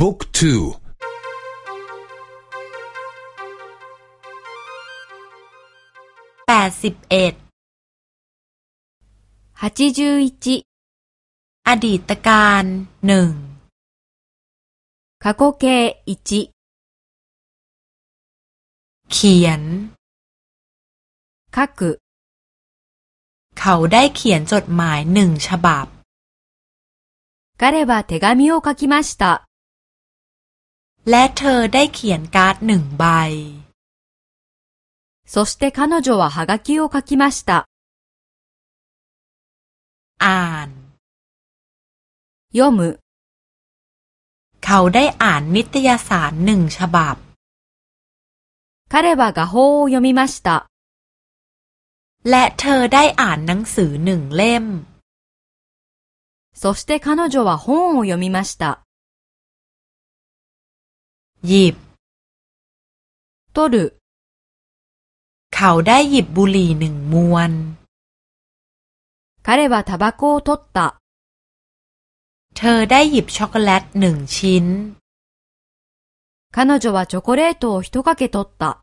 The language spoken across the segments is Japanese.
บุ๊กทูแปดสิบเอ็ด81อดีตการหนึ่ง過去形1เขียน書くเขาได้เขียนจดหมายหนึ่งฉบับ彼は手紙を書きました。 และเธอได้เขียนการ์ดหนึ่งใบそして彼女はハガキを書きました。อ่าน読むเขาได้อ่านนิตยสารหนึ่งฉบับ彼は画報を読みました。และเธอได้อ่านหนังสือหนึ่งเล่มそして彼女は本を読みました。 หยิบ取るเขาได้หยิบบุหรี่หนึ่งมวน彼はタバコを取った。เธอได้หยิบช็อกโกแลตหนึ่งชิ้น彼女はチョコレートを一かけ取った。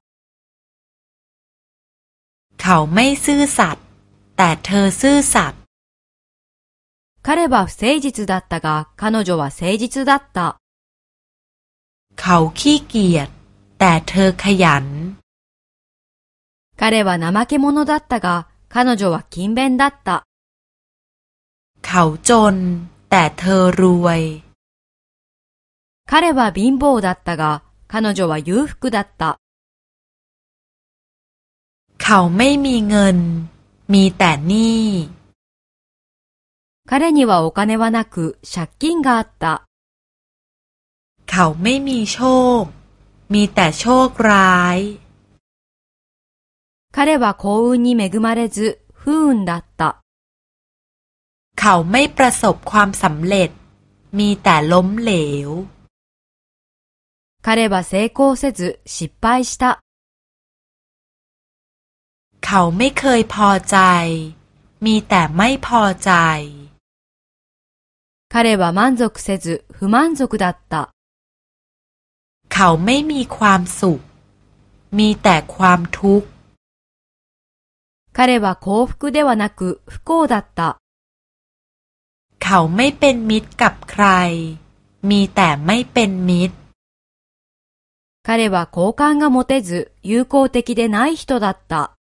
เขาไม่ซื่อสัตย์แต่เธอซื่อสัตย์彼は不誠実だったが、彼女は誠実だった。 เขาขี้เกียจแต่เธอขยัน彼は怠け者だったが、彼女は勤勉だった。เขาจนแต่เธอรวย彼は貧乏だったが、彼女は裕福だった。เขาไม่มีเงิน มีแต่หนี้彼にはお金はなく借金があった。 เขาไม่มีโชค มีแต่โชคร้าย。彼は幸運に恵まれず不運だった。เขาไม่ประสบความสำเร็จ มีแต่ล้มเหลว。彼は成功せず失敗した。เขาไม่เคยพอใจ มีแต่ไม่พอใจ彼は満足せず不満足だった。 เขาไม่มีความสุข มีแต่ความทุกข์彼は幸福ではなく不幸だった。เขาไม่เป็นมิตรกับใคร มีแต่ไม่เป็นมิตร彼は好感が持てず友好的でない人だった。